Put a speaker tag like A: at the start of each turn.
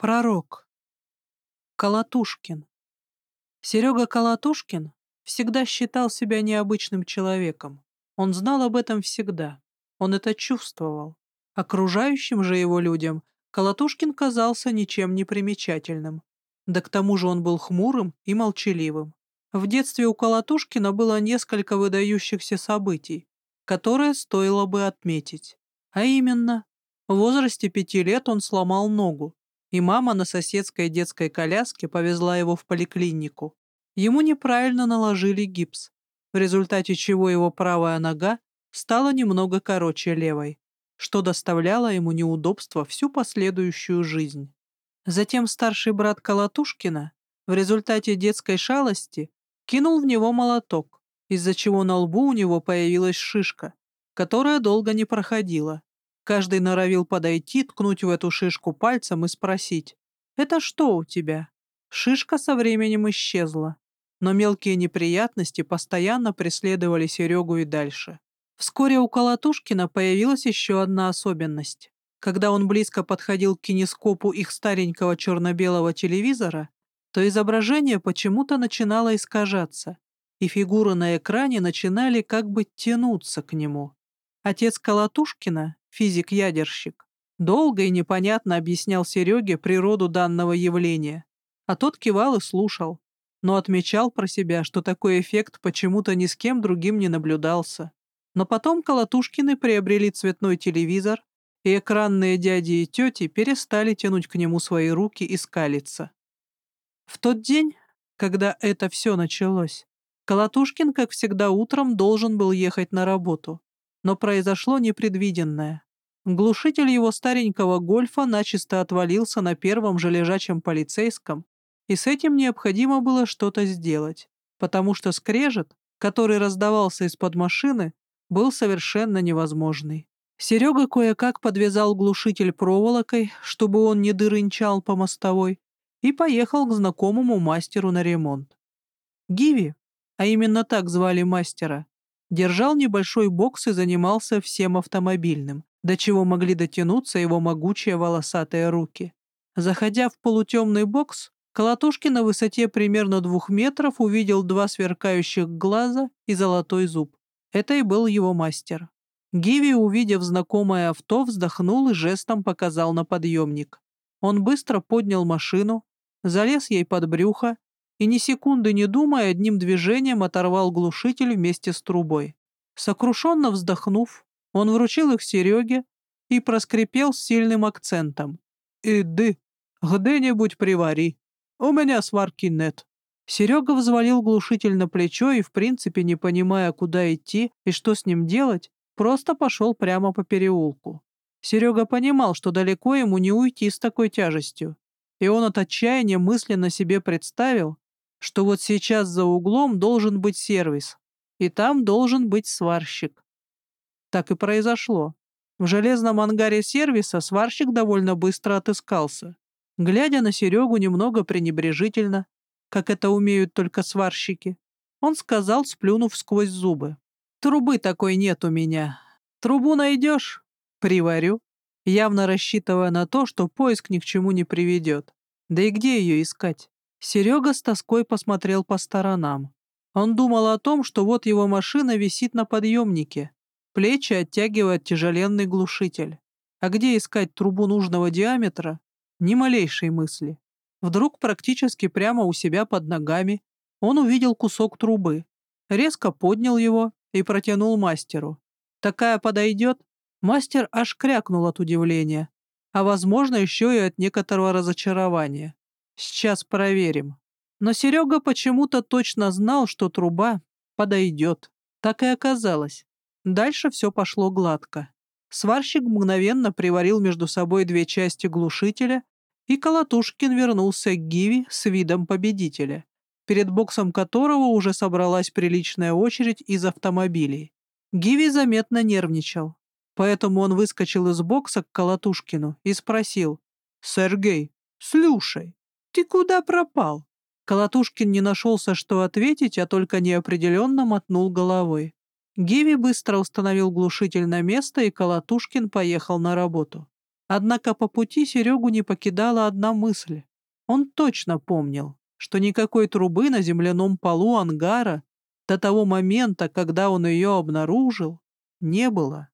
A: Пророк. Колотушкин. Серега Колотушкин всегда считал себя необычным человеком. Он знал об этом всегда. Он это чувствовал. Окружающим же его людям Колотушкин казался ничем не примечательным. Да к тому же он был хмурым и молчаливым. В детстве у Колотушкина было несколько выдающихся событий, которые стоило бы отметить. А именно, в возрасте пяти лет он сломал ногу, и мама на соседской детской коляске повезла его в поликлинику. Ему неправильно наложили гипс, в результате чего его правая нога стала немного короче левой, что доставляло ему неудобства всю последующую жизнь. Затем старший брат Колотушкина в результате детской шалости кинул в него молоток, из-за чего на лбу у него появилась шишка, которая долго не проходила. Каждый норовил подойти, ткнуть в эту шишку пальцем и спросить, «Это что у тебя?» Шишка со временем исчезла, но мелкие неприятности постоянно преследовали Серегу и дальше. Вскоре у Колотушкина появилась еще одна особенность. Когда он близко подходил к кинескопу их старенького черно-белого телевизора, то изображение почему-то начинало искажаться, и фигуры на экране начинали как бы тянуться к нему. Отец Колотушкина, физик-ядерщик, долго и непонятно объяснял Сереге природу данного явления, а тот кивал и слушал, но отмечал про себя, что такой эффект почему-то ни с кем другим не наблюдался. Но потом Колотушкины приобрели цветной телевизор, и экранные дяди и тети перестали тянуть к нему свои руки и скалиться. В тот день, когда это все началось, Колотушкин, как всегда, утром должен был ехать на работу. Но произошло непредвиденное. Глушитель его старенького гольфа начисто отвалился на первом же лежачем полицейском, и с этим необходимо было что-то сделать, потому что скрежет, который раздавался из-под машины, был совершенно невозможный. Серега кое-как подвязал глушитель проволокой, чтобы он не дырынчал по мостовой, и поехал к знакомому мастеру на ремонт. Гиви, а именно так звали мастера, держал небольшой бокс и занимался всем автомобильным, до чего могли дотянуться его могучие волосатые руки. Заходя в полутемный бокс, Колотушки на высоте примерно двух метров увидел два сверкающих глаза и золотой зуб. Это и был его мастер. Гиви, увидев знакомое авто, вздохнул и жестом показал на подъемник. Он быстро поднял машину, залез ей под брюхо и, ни секунды не думая, одним движением оторвал глушитель вместе с трубой. Сокрушенно вздохнув, он вручил их Сереге и проскрипел с сильным акцентом. «Иди, где-нибудь привари, у меня сварки нет». Серега взвалил глушитель на плечо и, в принципе, не понимая, куда идти и что с ним делать, просто пошел прямо по переулку. Серега понимал, что далеко ему не уйти с такой тяжестью, и он от отчаяния мысленно себе представил, что вот сейчас за углом должен быть сервис, и там должен быть сварщик. Так и произошло. В железном ангаре сервиса сварщик довольно быстро отыскался. Глядя на Серегу немного пренебрежительно, как это умеют только сварщики, он сказал, сплюнув сквозь зубы. «Трубы такой нет у меня. Трубу найдешь? Приварю». Явно рассчитывая на то, что поиск ни к чему не приведет. Да и где ее искать? Серега с тоской посмотрел по сторонам. Он думал о том, что вот его машина висит на подъемнике. Плечи оттягивает тяжеленный глушитель. А где искать трубу нужного диаметра? Ни малейшей мысли. Вдруг практически прямо у себя под ногами он увидел кусок трубы, резко поднял его и протянул мастеру. «Такая подойдет?» Мастер аж крякнул от удивления, а, возможно, еще и от некоторого разочарования. Сейчас проверим. Но Серега почему-то точно знал, что труба подойдет. Так и оказалось. Дальше все пошло гладко. Сварщик мгновенно приварил между собой две части глушителя, и Колотушкин вернулся к Гиви с видом победителя, перед боксом которого уже собралась приличная очередь из автомобилей. Гиви заметно нервничал, поэтому он выскочил из бокса к Колотушкину и спросил, «Сергей, слушай, ты куда пропал?» Колотушкин не нашелся, что ответить, а только неопределенно мотнул головой. Гиви быстро установил глушитель на место, и Колотушкин поехал на работу. Однако по пути Серегу не покидала одна мысль. Он точно помнил, что никакой трубы на земляном полу ангара до того момента, когда он ее обнаружил, не было.